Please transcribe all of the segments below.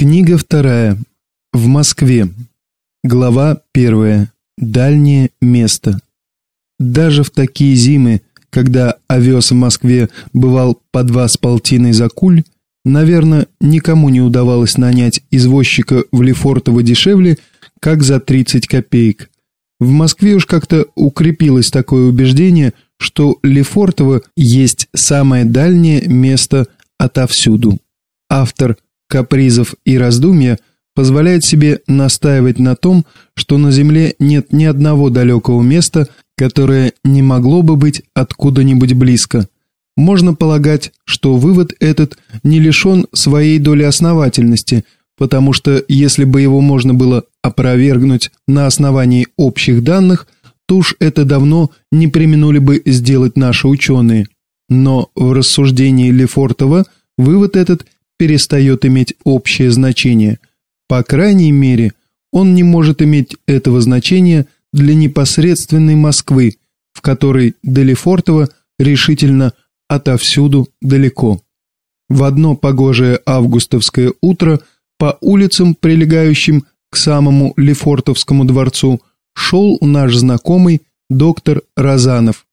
Книга вторая. В Москве. Глава первая. Дальнее место. Даже в такие зимы, когда овес в Москве бывал по два с полтиной за куль, наверное, никому не удавалось нанять извозчика в Лефортово дешевле, как за 30 копеек. В Москве уж как-то укрепилось такое убеждение, что Лефортово есть самое дальнее место отовсюду. Автор капризов и раздумья позволяет себе настаивать на том, что на Земле нет ни одного далекого места, которое не могло бы быть откуда-нибудь близко. Можно полагать, что вывод этот не лишен своей доли основательности, потому что если бы его можно было опровергнуть на основании общих данных, то уж это давно не применули бы сделать наши ученые. Но в рассуждении Лефортова вывод этот перестает иметь общее значение. По крайней мере, он не может иметь этого значения для непосредственной Москвы, в которой до Лефортово решительно отовсюду далеко. В одно погожее августовское утро по улицам, прилегающим к самому Лефортовскому дворцу, шел наш знакомый доктор Розанов.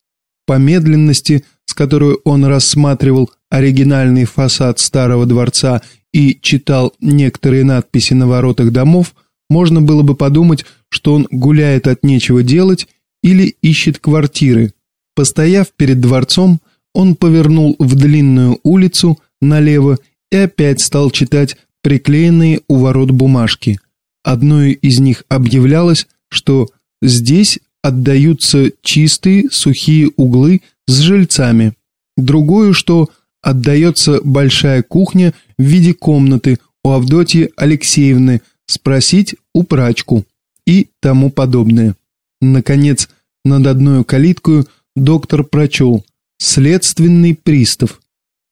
По медленности, с которой он рассматривал оригинальный фасад старого дворца и читал некоторые надписи на воротах домов, можно было бы подумать, что он гуляет от нечего делать или ищет квартиры. Постояв перед дворцом, он повернул в длинную улицу налево и опять стал читать приклеенные у ворот бумажки. Одной из них объявлялось, что здесь отдаются чистые сухие углы с жильцами. Другую, что отдается большая кухня в виде комнаты у Авдотьи Алексеевны, спросить у прачку и тому подобное. Наконец, над одной калиткою доктор прочел «Следственный пристав».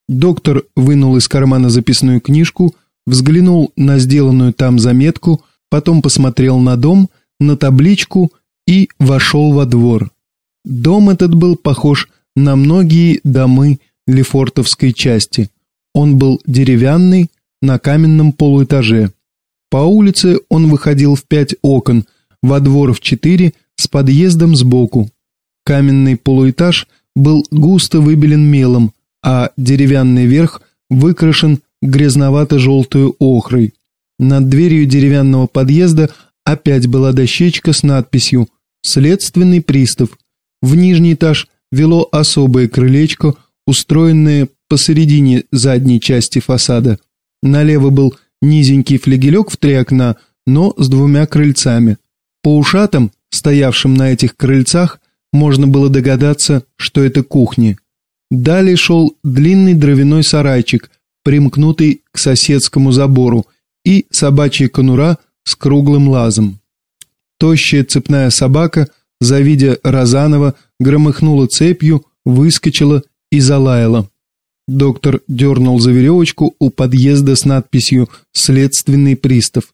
Доктор вынул из кармана записную книжку, взглянул на сделанную там заметку, потом посмотрел на дом, на табличку и вошел во двор. Дом этот был похож на многие домы Лефортовской части. Он был деревянный, на каменном полуэтаже. По улице он выходил в пять окон, во двор в четыре, с подъездом сбоку. Каменный полуэтаж был густо выбелен мелом, а деревянный верх выкрашен грязновато-желтую охрой. Над дверью деревянного подъезда опять была дощечка с надписью «Следственный пристав». В нижний этаж вело особое крылечко, устроенное посередине задней части фасада. Налево был низенький флигелек в три окна, но с двумя крыльцами. По ушатам, стоявшим на этих крыльцах, можно было догадаться, что это кухни. Далее шел длинный дровяной сарайчик, примкнутый к соседскому забору, и собачья конура с круглым лазом. Тощая цепная собака, завидя Розанова, громыхнула цепью, выскочила и залаяла. Доктор дернул за веревочку у подъезда с надписью «Следственный пристав».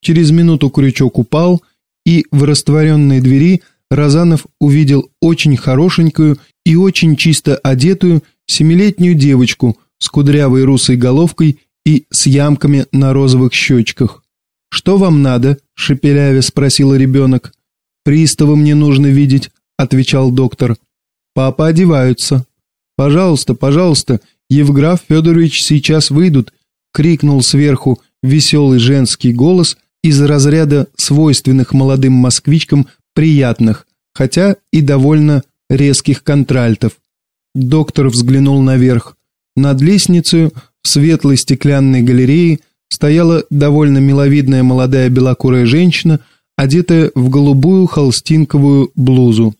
Через минуту крючок упал, и в растворенной двери Розанов увидел очень хорошенькую и очень чисто одетую семилетнюю девочку с кудрявой русой головкой и с ямками на розовых щечках. «Что вам надо?» – шепеляве спросила ребенок. «Пристава мне нужно видеть», – отвечал доктор. «Папа одеваются». «Пожалуйста, пожалуйста, Евграф Федорович сейчас выйдут», — крикнул сверху веселый женский голос из разряда свойственных молодым москвичкам приятных, хотя и довольно резких контральтов. Доктор взглянул наверх. Над лестницей в светлой стеклянной галерее стояла довольно миловидная молодая белокурая женщина, одетая в голубую холстинковую блузу.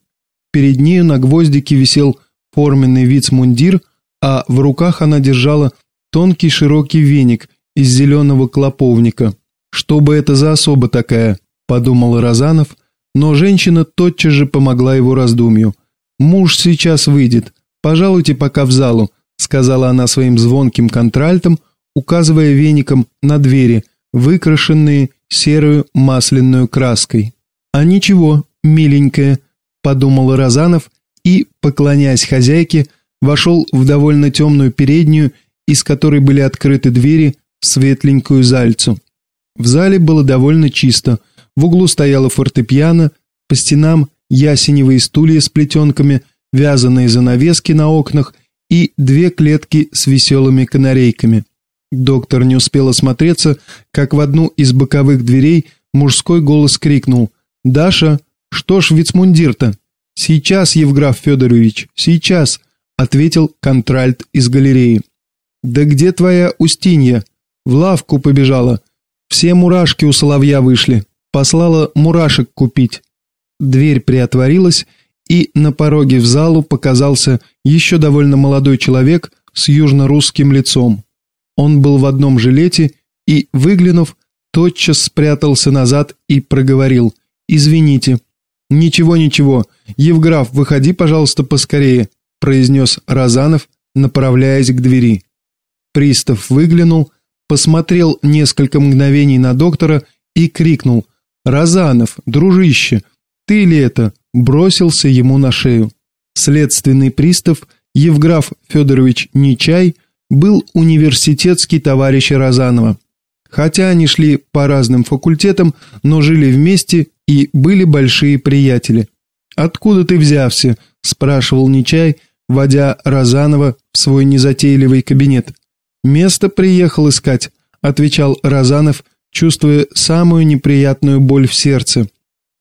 Перед нею на гвоздике висел форменный вицмундир, а в руках она держала тонкий широкий веник из зеленого клоповника. «Что бы это за особа такая?» – подумал Розанов, но женщина тотчас же помогла его раздумью. «Муж сейчас выйдет. Пожалуйте пока в залу», – сказала она своим звонким контральтом, указывая веником на двери, выкрашенные серую масляную краской. «А ничего, миленькая», – подумал Розанов и, поклоняясь хозяйке, вошел в довольно темную переднюю, из которой были открыты двери в светленькую зальцу. В зале было довольно чисто. В углу стояла фортепиано, по стенам ясеневые стулья с плетенками, вязаные занавески на окнах и две клетки с веселыми канарейками. Доктор не успел осмотреться, как в одну из боковых дверей мужской голос крикнул «Даша, что ж вицмундир-то?» «Сейчас, Евграф Федорович, сейчас», — ответил контральт из галереи. «Да где твоя Устинья?» «В лавку побежала. Все мурашки у соловья вышли. Послала мурашек купить». Дверь приотворилась, и на пороге в залу показался еще довольно молодой человек с южно-русским лицом. Он был в одном жилете и, выглянув, тотчас спрятался назад и проговорил «Извините». «Ничего, ничего. Евграф, выходи, пожалуйста, поскорее», произнес Разанов, направляясь к двери. Пристав выглянул, посмотрел несколько мгновений на доктора и крикнул «Разанов, дружище, ты ли это?» бросился ему на шею. Следственный пристав Евграф Федорович Нечай был университетский товарищ Розанова. Хотя они шли по разным факультетам, но жили вместе и были большие приятели. «Откуда ты взявся?» – спрашивал Нечай, водя Розанова в свой незатейливый кабинет. «Место приехал искать», – отвечал Розанов, чувствуя самую неприятную боль в сердце.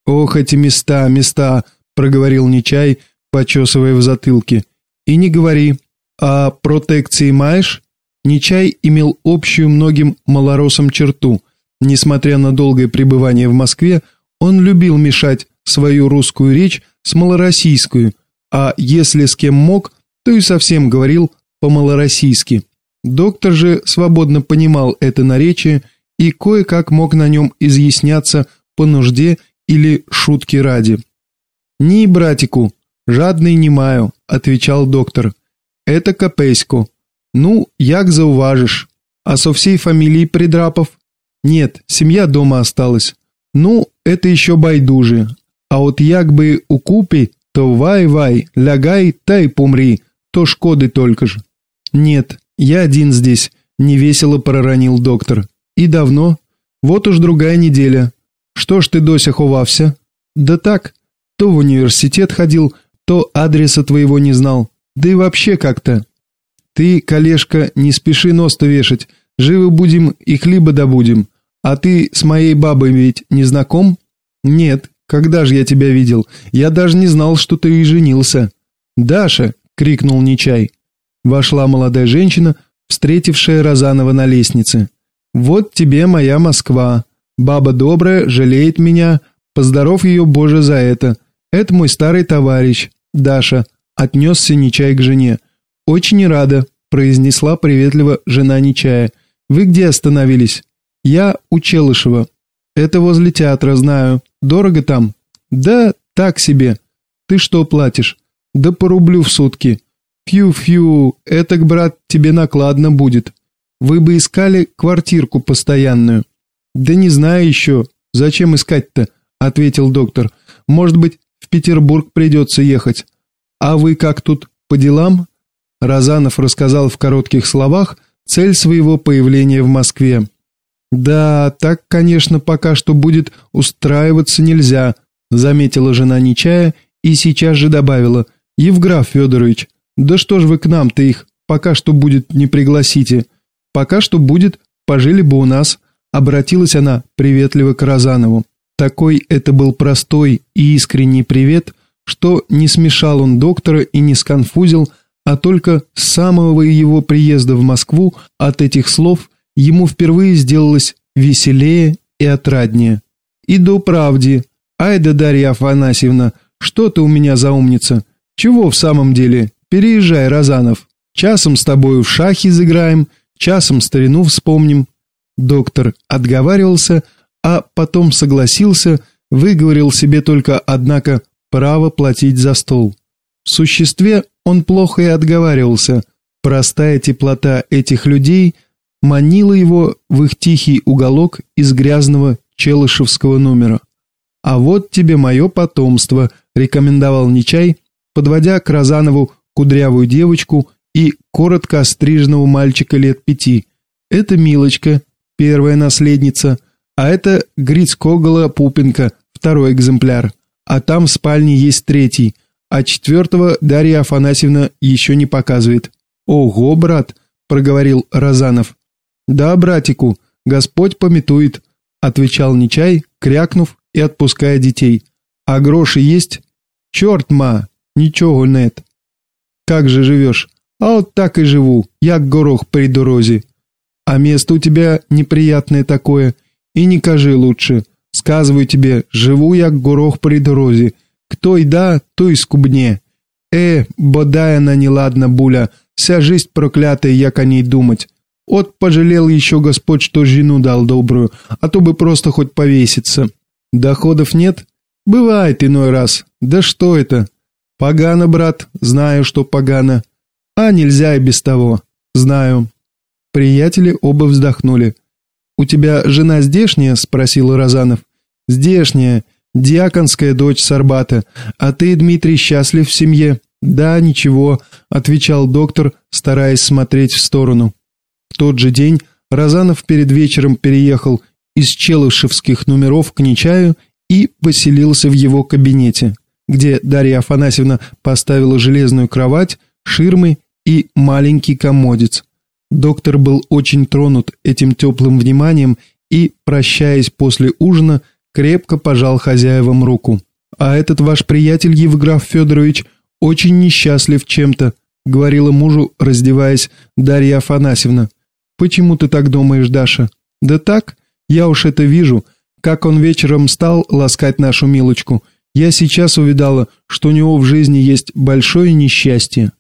«Ох, эти места, места!» – проговорил Нечай, почесывая в затылке. «И не говори. А протекции маешь?» Нечай имел общую многим малоросам черту. Несмотря на долгое пребывание в Москве, он любил мешать свою русскую речь с малороссийскую, а если с кем мог, то и совсем говорил по-малороссийски. Доктор же свободно понимал это наречие и кое-как мог на нем изъясняться по нужде или шутки ради. «Ни, братику, жадный не маю», — отвечал доктор. «Это Капесько. Ну, як зауважишь. А со всей фамилией Придрапов? Нет, семья дома осталась. Ну, это еще байдужи. А вот як бы у купи, то вай-вай, лягай, та и помри, то шкоды только же. Нет, я один здесь, невесело проронил доктор. И давно? Вот уж другая неделя. Что ж ты дося ховався? Да так, то в университет ходил, то адреса твоего не знал. Да и вообще как-то. Ты, колешка, не спеши нос-то вешать. Живы будем и хлеба добудем. А ты с моей бабой ведь не знаком? Нет. Когда же я тебя видел? Я даже не знал, что ты и женился. Даша, крикнул Нечай. Вошла молодая женщина, встретившая Розанова на лестнице. Вот тебе моя Москва. Баба добрая, жалеет меня. Поздоров ее, Боже, за это. Это мой старый товарищ. Даша. Отнесся Нечай к жене. «Очень рада», – произнесла приветливо жена Нечая. «Вы где остановились?» «Я у Челышева». «Это возле театра, знаю. Дорого там?» «Да, так себе». «Ты что платишь?» «Да по рублю в сутки». «Фью-фью, этак, брат, тебе накладно будет. Вы бы искали квартирку постоянную». «Да не знаю еще. Зачем искать-то?» – ответил доктор. «Может быть, в Петербург придется ехать. А вы как тут, по делам?» Разанов рассказал в коротких словах цель своего появления в Москве. «Да, так, конечно, пока что будет устраиваться нельзя», заметила жена Нечая и сейчас же добавила. «Евграф Федорович, да что ж вы к нам-то их, пока что будет, не пригласите. Пока что будет, пожили бы у нас», обратилась она приветливо к Разанову. Такой это был простой и искренний привет, что не смешал он доктора и не сконфузил, а только с самого его приезда в Москву от этих слов ему впервые сделалось веселее и отраднее. «И до правди. Ай да Дарья Афанасьевна, что ты у меня за умница? Чего в самом деле? Переезжай, Розанов. Часом с тобою в шахи заиграем, часом старину вспомним». Доктор отговаривался, а потом согласился, выговорил себе только, однако, право платить за стол. В существе он плохо и отговаривался. Простая теплота этих людей манила его в их тихий уголок из грязного челышевского номера. «А вот тебе мое потомство», — рекомендовал Нечай, подводя к Розанову кудрявую девочку и коротко остриженного мальчика лет пяти. Это Милочка, первая наследница, а это Грицкогола Пупенко, второй экземпляр. А там в спальне есть третий, а четвертого Дарья Афанасьевна еще не показывает. Ого, брат, проговорил Разанов. Да, братику, Господь пометует, отвечал Нечай, крякнув и отпуская детей. А гроши есть? Черт, ма, ничего нет. Как же живешь? А вот так и живу, як горох при дорозі. А место у тебя неприятное такое, и не кажи лучше. Сказываю тебе, живу як горох при дорозі. Кто и да, то и скубне. Э, бодай она неладна, буля, вся жизнь проклятая, як о ней думать. От пожалел еще Господь, что жену дал добрую, а то бы просто хоть повеситься. Доходов нет? Бывает иной раз. Да что это? Погано, брат, знаю, что погано. А нельзя и без того. Знаю. Приятели оба вздохнули. У тебя жена здешняя? спросил Розанов. Здешняя, диаконская дочь Сарбата. А ты, Дмитрий, счастлив в семье? Да, ничего, отвечал доктор, стараясь смотреть в сторону. Тот же день Розанов перед вечером переехал из Челышевских номеров к Нечаю и поселился в его кабинете, где Дарья Афанасьевна поставила железную кровать, ширмы и маленький комодец. Доктор был очень тронут этим теплым вниманием и, прощаясь после ужина, крепко пожал хозяевам руку. «А этот ваш приятель Евграф Федорович очень несчастлив чем-то», говорила мужу, раздеваясь, Дарья Афанасьевна. «Почему ты так думаешь, Даша?» «Да так, я уж это вижу, как он вечером стал ласкать нашу Милочку. Я сейчас увидала, что у него в жизни есть большое несчастье».